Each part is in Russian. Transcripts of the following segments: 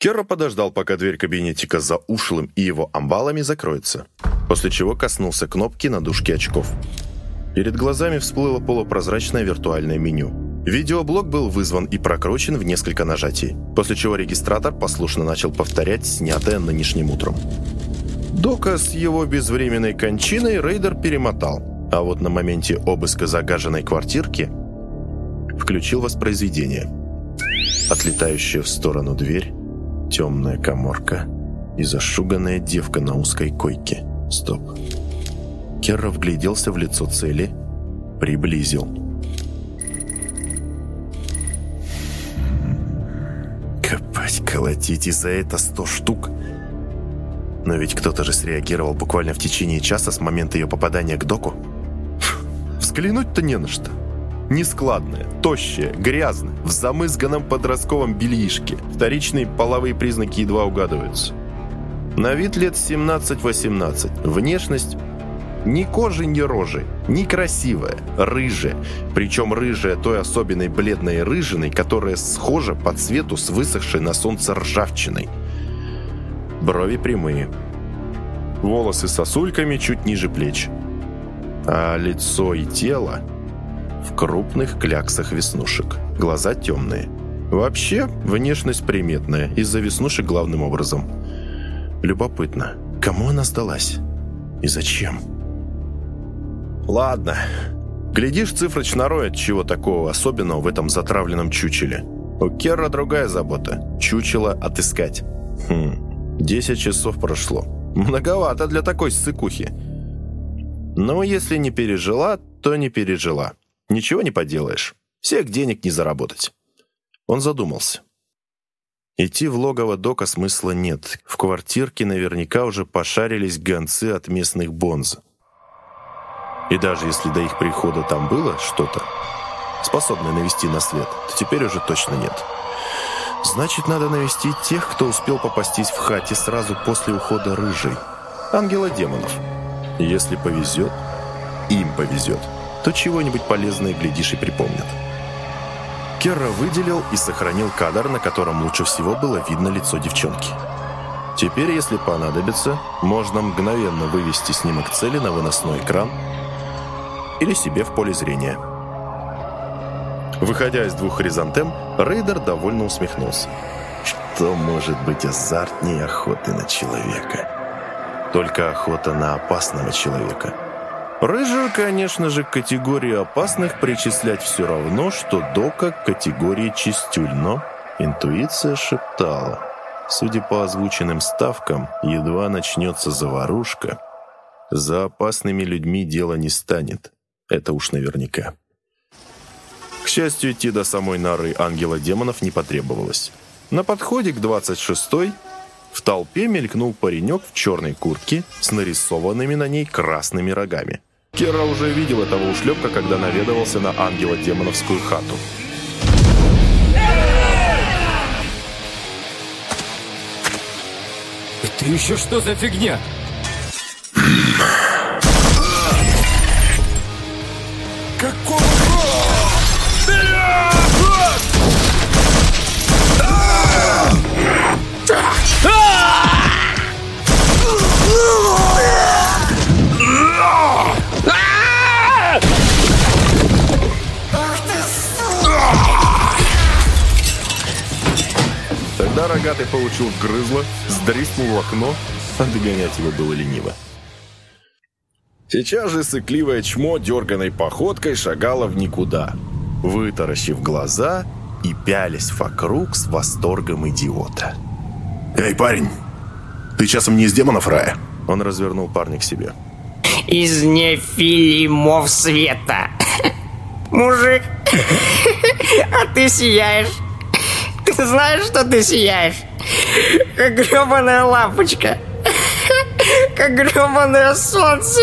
Керро подождал, пока дверь кабинетика за ушлым и его амбалами закроется, после чего коснулся кнопки на дужке очков. Перед глазами всплыло полупрозрачное виртуальное меню. Видеоблок был вызван и прокручен в несколько нажатий, после чего регистратор послушно начал повторять снятое нынешним утром. Дока с его безвременной кончиной рейдер перемотал, а вот на моменте обыска загаженной квартирки включил воспроизведение. Отлетающая в сторону дверь, темная коморка и зашуганная девка на узкой койке. Стоп. Керра вгляделся в лицо цели, приблизил. Копать, колотить, и за это сто штук. Но ведь кто-то же среагировал буквально в течение часа с момента ее попадания к доку. Взглянуть-то не на что. Нескладная, тощая, грязная, в замызганном подростковом бельишке. Вторичные половые признаки едва угадываются. На вид лет 17-18. Внешность ни кожи, ни рожи, ни красивая, рыжая. Причем рыжая той особенной бледной рыжиной, которая схожа по цвету с высохшей на солнце ржавчиной. Брови прямые. Волосы сосульками чуть ниже плеч. А лицо и тело в крупных кляксах веснушек. Глаза темные. Вообще, внешность приметная, из-за веснушек главным образом. Любопытно, кому она сдалась? И зачем? Ладно. Глядишь, цифрочно роет чего такого особенного в этом затравленном чучеле. У Керра другая забота. Чучело отыскать. Хм, 10 часов прошло. Многовато для такой ссыкухи. Но если не пережила, то не пережила. Ничего не поделаешь. Всех денег не заработать. Он задумался. Идти в логово Дока смысла нет. В квартирке наверняка уже пошарились гонцы от местных бонз. И даже если до их прихода там было что-то, способное навести на след, то теперь уже точно нет. Значит, надо навести тех, кто успел попастись в хате сразу после ухода рыжей. Ангела демонов. Если повезет, им повезет то чего-нибудь полезное, глядишь, и припомнят. Керра выделил и сохранил кадр, на котором лучше всего было видно лицо девчонки. Теперь, если понадобится, можно мгновенно вывести снимок цели на выносной экран или себе в поле зрения. Выходя из двух хризантем, Рейдер довольно усмехнулся. Что может быть азартнее охоты на человека? Только охота на опасного человека – Рыжую, конечно же, к категории опасных причислять все равно, что Дока к категории чистюль, но интуиция шептала. Судя по озвученным ставкам, едва начнется заварушка, за опасными людьми дело не станет. Это уж наверняка. К счастью, идти до самой норы ангела демонов не потребовалось. На подходе к 26-й в толпе мелькнул паренек в черной куртке с нарисованными на ней красными рогами. Кера уже видел этого ушлепка, когда наведывался на ангела-демоновскую хату. Это еще что за фигня? Рогатый получил грызло, сдриснул в окно, а догонять его было лениво. Сейчас же сыкливое чмо дерганой походкой шагало в никуда, вытаращив глаза и пялись вокруг с восторгом идиота. «Эй, парень, ты часом не из демонов рая?» Он развернул парня к себе. «Из нефилимов света. Мужик, а ты сияешь. Ты знаешь, что ты сияешь? Как гребаная лампочка. Как гребаное солнце.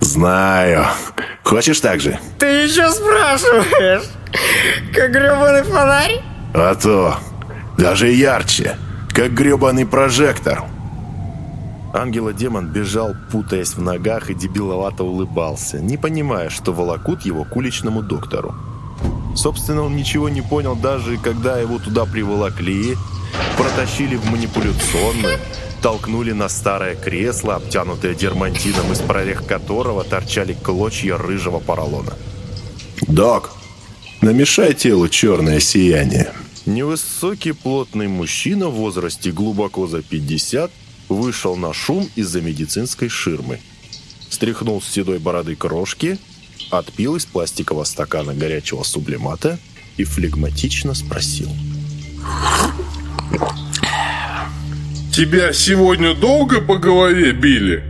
Знаю. Хочешь так же? Ты еще спрашиваешь? Как гребаный фонарь? А то. Даже ярче. Как гребаный прожектор. Ангела-демон бежал, путаясь в ногах и дебиловато улыбался, не понимая, что волокут его к уличному доктору. Собственно, он ничего не понял, даже когда его туда приволокли, протащили в манипуляционную, толкнули на старое кресло, обтянутое дермантином, из прорех которого торчали клочья рыжего поролона. «Док, намешай телу черное сияние». Невысокий плотный мужчина в возрасте глубоко за 50 вышел на шум из-за медицинской ширмы. Стряхнул с седой бороды крошки, отпил из пластикового стакана горячего сублимата и флегматично спросил. Тебя сегодня долго по голове били?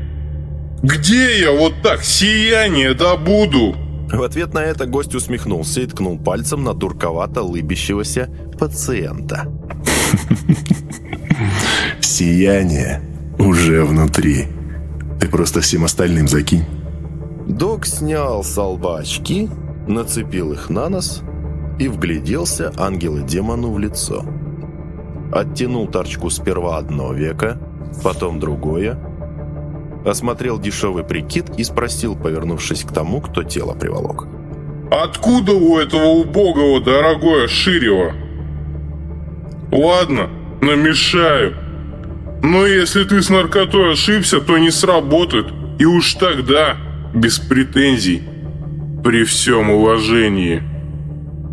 Где я вот так сияние добуду? В ответ на это гость усмехнулся и ткнул пальцем на дурковато лыбящегося пациента. Сияние уже внутри. Ты просто всем остальным закинь. Док снял с очки, нацепил их на нос и вгляделся ангелу-демону в лицо. Оттянул торчку сперва одно века, потом другое, осмотрел дешевый прикид и спросил, повернувшись к тому, кто тело приволок. Откуда у этого убогого дорогое ширево? Ладно, намешаю. Но если ты с наркотой ошибся, то не сработает. И уж тогда, без претензий, при всем уважении.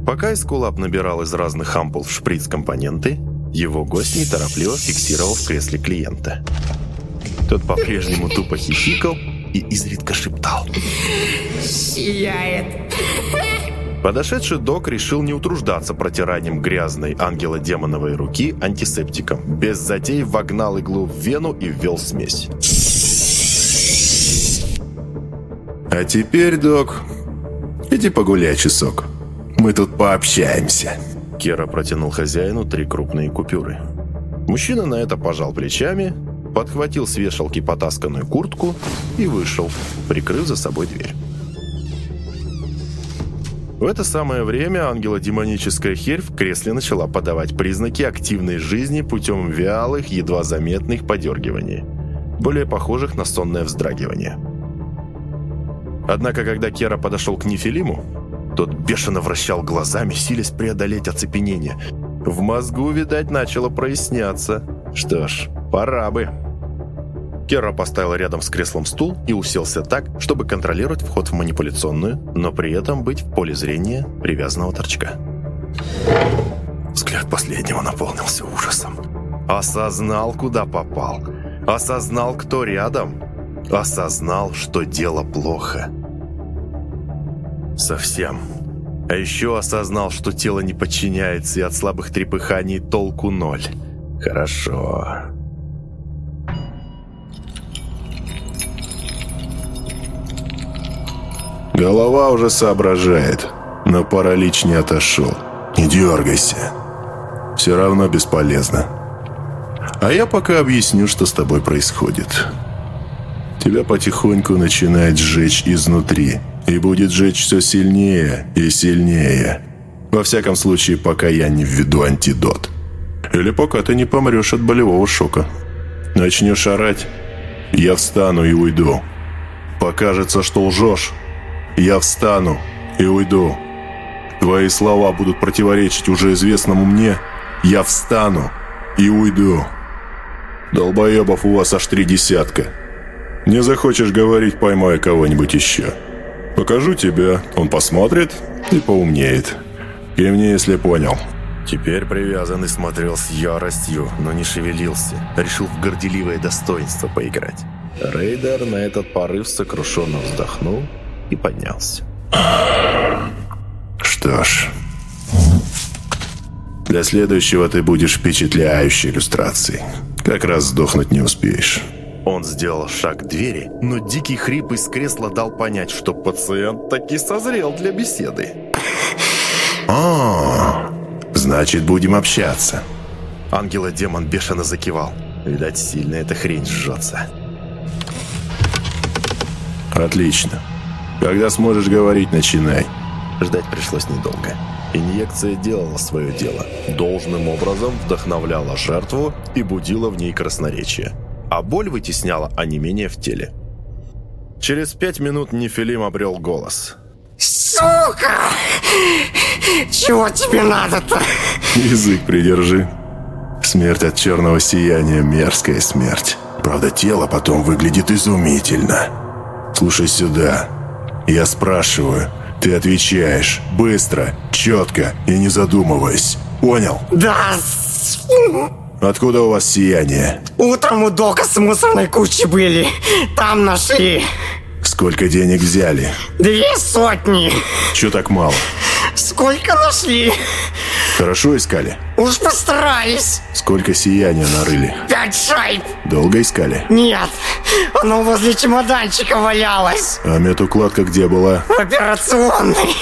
Пока Эскулап набирал из разных ампул в шприц компоненты, его гость неторопливо фиксировал в кресле клиента. Тот по-прежнему тупо хихикал и изредка шептал. Сияет. Подошедший док решил не утруждаться протиранием грязной ангела-демоновой руки антисептиком. Без затей вогнал иглу в вену и ввел смесь. А теперь, док, иди погуляй часок. Мы тут пообщаемся. Кера протянул хозяину три крупные купюры. Мужчина на это пожал плечами, подхватил с вешалки потасканную куртку и вышел, прикрыв за собой дверь. В это самое время ангелодемоническая херь в кресле начала подавать признаки активной жизни путем вялых, едва заметных подергиваний, более похожих на сонное вздрагивание. Однако, когда Кера подошел к Нефилиму, тот бешено вращал глазами, силясь преодолеть оцепенение. В мозгу, видать, начало проясняться. Что ж, пора бы. Кера поставил рядом с креслом стул и уселся так, чтобы контролировать вход в манипуляционную, но при этом быть в поле зрения привязанного торчка. Взгляд последнего наполнился ужасом. Осознал, куда попал. Осознал, кто рядом. Осознал, что дело плохо. Совсем. А еще осознал, что тело не подчиняется и от слабых трепыханий толку ноль. Хорошо. Голова уже соображает, но паралич не отошел. Не дергайся. Все равно бесполезно. А я пока объясню, что с тобой происходит. Тебя потихоньку начинает сжечь изнутри. И будет жечь все сильнее и сильнее. Во всяком случае, пока я не введу антидот. Или пока ты не помрешь от болевого шока. Начнешь орать, я встану и уйду. Покажется, что лжешь, я встану и уйду. Твои слова будут противоречить уже известному мне, я встану и уйду. Долбоебов у вас аж три десятка. Не захочешь говорить, поймай кого-нибудь еще. Покажу тебя, он посмотрит и поумнеет. И мне, если понял. Теперь привязанный смотрел с яростью, но не шевелился. Решил в горделивое достоинство поиграть. Рейдер на этот порыв сокрушенно вздохнул и поднялся. Что ж, для следующего ты будешь впечатляющей иллюстрацией. Как раз сдохнуть не успеешь. Он сделал шаг к двери, но дикий хрип из кресла дал понять, что пациент таки созрел для беседы. О, значит, будем общаться. Ангела-демон бешено закивал. Видать, сильно эта хрень жжется. Отлично. Когда сможешь говорить, начинай. Ждать пришлось недолго. Инъекция делала свое дело. Должным образом вдохновляла жертву и будила в ней красноречие а боль вытесняла онемение в теле. Через пять минут Нефилим обрел голос. Сука! Чего тебе надо-то? Язык придержи. Смерть от черного сияния – мерзкая смерть. Правда, тело потом выглядит изумительно. Слушай сюда. Я спрашиваю, ты отвечаешь. Быстро, четко и не задумываясь. Понял? Да, Откуда у вас сияние? утром у Дока с мусорной кучей были. Там нашли. Сколько денег взяли? Две сотни. Чё так мало? Сколько нашли? Хорошо искали? Уж постарались. Сколько сияния нарыли? Пять шайб. Долго искали? Нет, оно возле чемоданчика валялось. А медукладка где была? В операционной.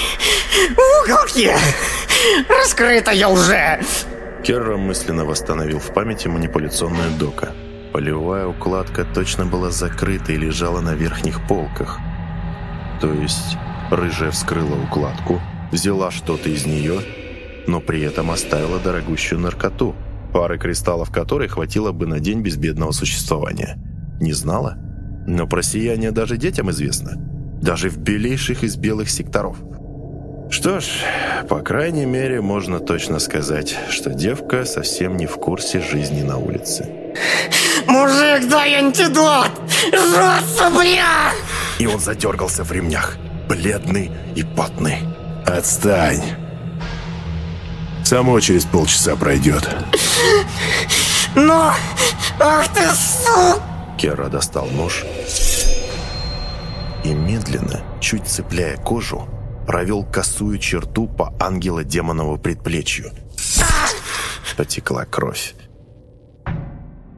В уголке. Раскрытая уже. Керра мысленно восстановил в памяти манипуляционную дока. Полевая укладка точно была закрыта и лежала на верхних полках. То есть рыжая вскрыла укладку, взяла что-то из нее, но при этом оставила дорогущую наркоту, пары кристаллов которой хватило бы на день безбедного существования. Не знала? Но про сияние даже детям известно. Даже в белейших из белых секторов. Что ж, по крайней мере, можно точно сказать, что девка совсем не в курсе жизни на улице. Мужик, дай антидот. Жжется, бля. И он задергался в ремнях, бледный и потный. Отстань. Само через полчаса пройдет. Но, ах ты, сука. Керра достал нож и медленно, чуть цепляя кожу, провел косую черту по ангела-демонову предплечью. Потекла кровь.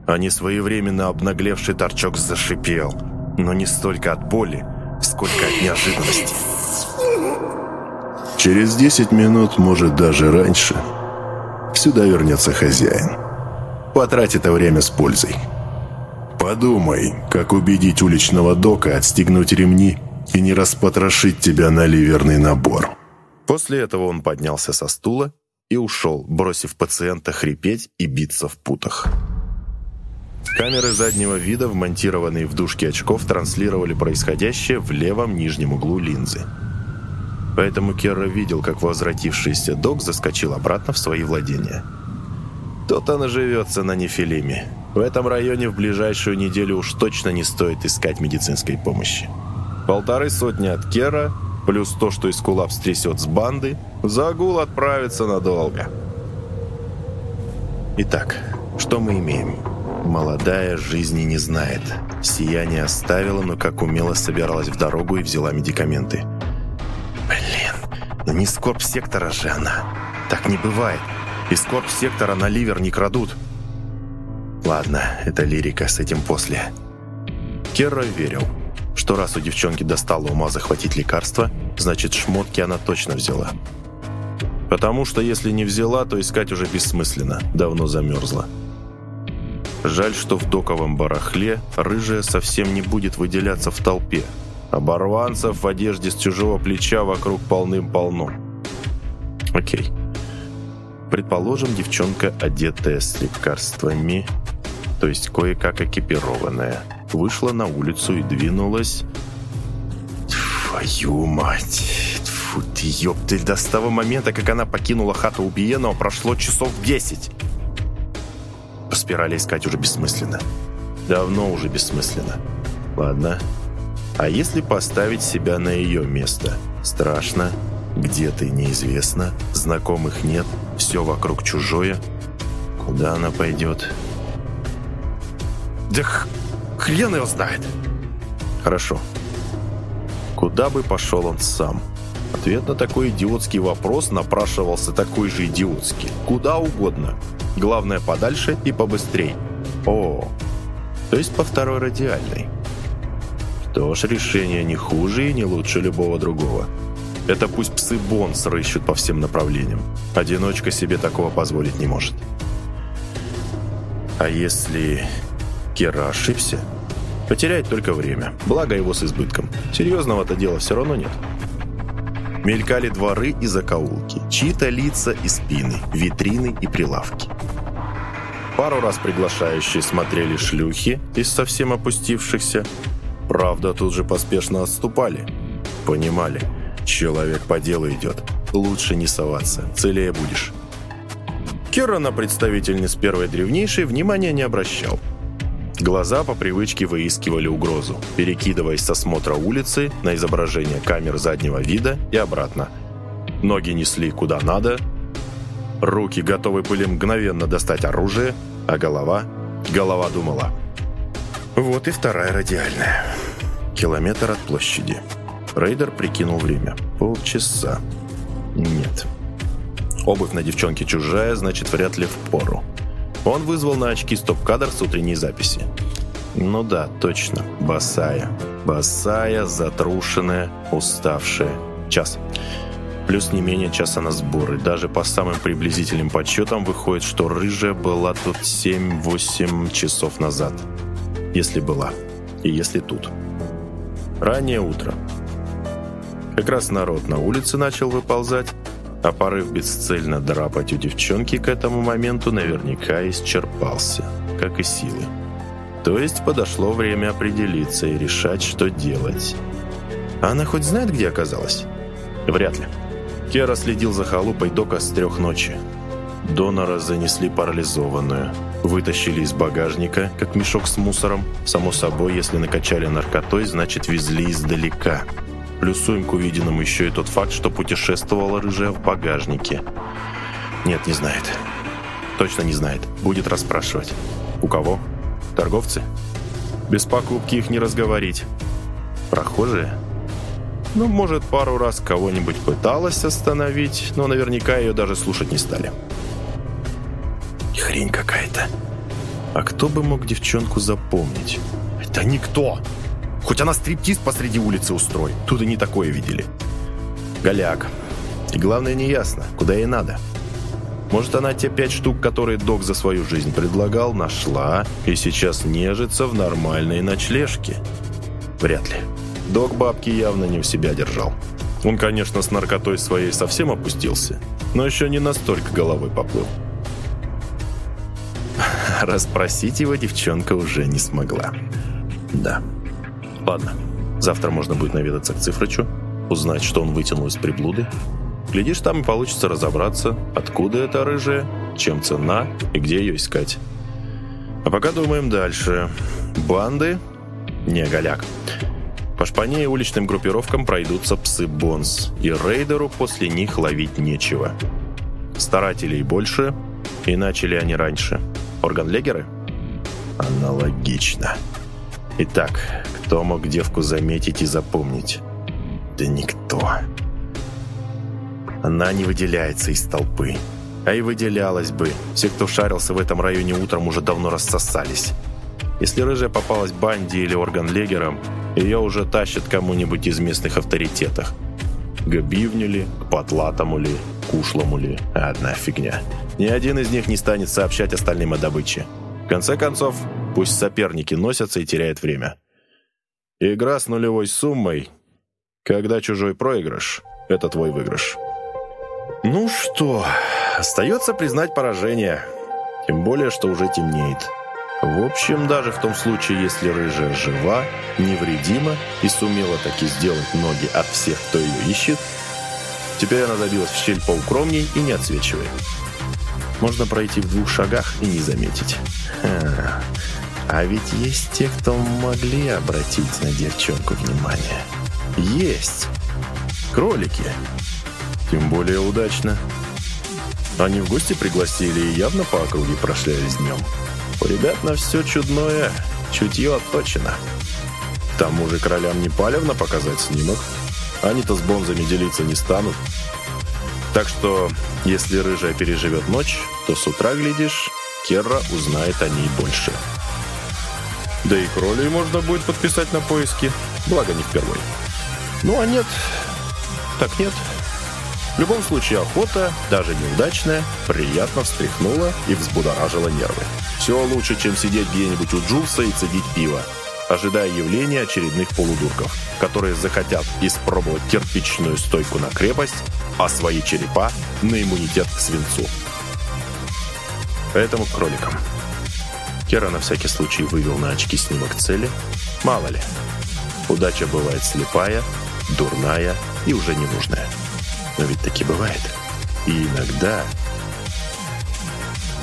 А несвоевременно обнаглевший торчок зашипел, но не столько от боли, сколько от неожиданности. Через 10 минут, может даже раньше, сюда вернется хозяин. Потрать это время с пользой. Подумай, как убедить уличного дока отстегнуть ремни и не распотрошить тебя на ливерный набор. После этого он поднялся со стула и ушел, бросив пациента хрипеть и биться в путах. Камеры заднего вида, вмонтированные в дужки очков, транслировали происходящее в левом нижнем углу линзы. Поэтому Керра видел, как возвратившийся док заскочил обратно в свои владения. Тут он оживется на Нефилиме. В этом районе в ближайшую неделю уж точно не стоит искать медицинской помощи. Полторы сотни от Кера, плюс то, что Искулап стрясет с банды, загул отправится надолго. Итак, что мы имеем? Молодая жизни не знает. Сияние оставила, но как умело собиралась в дорогу и взяла медикаменты. Блин, ну не скорб сектора же она. Так не бывает. Из скорб сектора на ливер не крадут. Ладно, это лирика, с этим после. Керра верил, что раз у девчонки достало ума захватить лекарство, значит шмотки она точно взяла. Потому что если не взяла, то искать уже бессмысленно, давно замерзла. Жаль, что в доковом барахле рыжая совсем не будет выделяться в толпе. Оборванцев в одежде с чужого плеча вокруг полным-полно. Окей. Предположим, девчонка, одетая с лекарствами, то есть кое-как экипированная, вышла на улицу и двинулась... Твою мать! Тьфу ты, ёптель, до с того момента, как она покинула хату убиенного, прошло часов десять. По спирали искать уже бессмысленно. Давно уже бессмысленно. Ладно. А если поставить себя на ее место? Страшно. Где ты, неизвестно. Знакомых нет. Все вокруг чужое. Куда она пойдет? Да хрен его знает. Хорошо. Куда бы пошел он сам? Ответ на такой идиотский вопрос напрашивался такой же идиотский. Куда угодно. Главное, подальше и побыстрей. О, то есть по второй радиальной. Что ж, решение не хуже и не лучше любого другого. Это пусть псы Бонс рыщут по всем направлениям. Одиночка себе такого позволить не может. А если Кера ошибся, потеряет только время, благо его с избытком. Серьезного-то дела все равно нет. Мелькали дворы и закоулки, чьи-то лица и спины, витрины и прилавки. Пару раз приглашающие смотрели шлюхи из совсем опустившихся. Правда, тут же поспешно отступали. Понимали, Человек по делу идет. Лучше не соваться, целее будешь. Кера на представительниц первой древнейшей внимания не обращал. Глаза по привычке выискивали угрозу, перекидываясь со смотра улицы на изображение камер заднего вида и обратно. Ноги несли куда надо, руки готовы были мгновенно достать оружие, а голова... Голова думала. Вот и вторая радиальная. Километр от площади. Рейдер прикинул время. Полчаса. Нет. Обувь на девчонке чужая, значит, вряд ли в пору. Он вызвал на очки стоп-кадр с утренней записи. Ну да, точно. Босая. Босая, затрушенная, уставшая. Час. Плюс не менее часа на сборы. Даже по самым приблизительным подсчетам выходит, что рыжая была тут 7-8 часов назад. Если была. И если тут. Раннее утро. Как раз народ на улице начал выползать, а порыв бесцельно драпать у девчонки к этому моменту наверняка исчерпался, как и силы. То есть подошло время определиться и решать, что делать. Она хоть знает, где оказалась? Вряд ли. Кера следил за халупой Дока с трех ночи. Донора занесли парализованную. Вытащили из багажника, как мешок с мусором. Само собой, если накачали наркотой, значит везли издалека – Плюсуем к увиденному еще и тот факт, что путешествовала рыжая в багажнике. Нет, не знает. Точно не знает. Будет расспрашивать. У кого? Торговцы? Без покупки их не разговорить. Прохожие? Ну, может, пару раз кого-нибудь пыталась остановить, но наверняка ее даже слушать не стали. Хрень какая-то. А кто бы мог девчонку запомнить? Это никто! Хоть она стриптиз посреди улицы устроит. Тут и не такое видели. Голяк. И главное, не ясно, куда ей надо. Может, она те пять штук, которые док за свою жизнь предлагал, нашла и сейчас нежится в нормальной ночлежке? Вряд ли. Док бабки явно не в себя держал. Он, конечно, с наркотой своей совсем опустился, но еще не настолько головой поплыл. Расспросить его девчонка уже не смогла. Да. Ладно, завтра можно будет наведаться к Цифрычу, узнать, что он вытянул из приблуды. Глядишь, там и получится разобраться, откуда эта рыжая, чем цена и где ее искать. А пока думаем дальше. Банды? Не, голяк. По шпане и уличным группировкам пройдутся псы Бонс, и рейдеру после них ловить нечего. Старателей больше, и начали они раньше. Органлегеры? Аналогично. Итак, кто мог девку заметить и запомнить? Да никто. Она не выделяется из толпы. А и выделялась бы. Все, кто шарился в этом районе утром, уже давно рассосались. Если рыжая попалась банде или органлегерам, ее уже тащат кому-нибудь из местных авторитетов. К бивню ли, к потлатому ли, к ушлому ли. Одна фигня. Ни один из них не станет сообщать остальным о добыче. В конце концов, пусть соперники носятся и теряют время. Игра с нулевой суммой, когда чужой проигрыш — это твой выигрыш. Ну что, остается признать поражение. Тем более, что уже темнеет. В общем, даже в том случае, если рыжая жива, невредима и сумела таки сделать ноги от всех, кто ее ищет, теперь она забилась в щель поукромней и не отсвечивает. Можно пройти в двух шагах и не заметить. Ха. А ведь есть те, кто могли обратить на девчонку внимание. Есть. Кролики. Тем более удачно. Они в гости пригласили и явно по округе прошлялись днем. У ребят на все чудное, чутье отточено. К тому же королям не палевно показать снимок. Они-то с бонзами делиться не станут. Так что, если рыжая переживет ночь, то с утра, глядишь, Керра узнает о ней больше. Да и кролей можно будет подписать на поиски, благо не впервой. Ну а нет, так нет. В любом случае охота, даже неудачная, приятно встряхнула и взбудоражила нервы. Все лучше, чем сидеть где-нибудь у Джулса и цедить пиво, ожидая явления очередных полудурков, которые захотят испробовать кирпичную стойку на крепость, а свои черепа на иммунитет к свинцу. Поэтому к кроликам. Кера на всякий случай вывел на очки снимок цели. Мало ли, удача бывает слепая, дурная и уже ненужная. Но ведь таки бывает. И иногда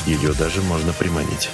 ее даже можно приманить.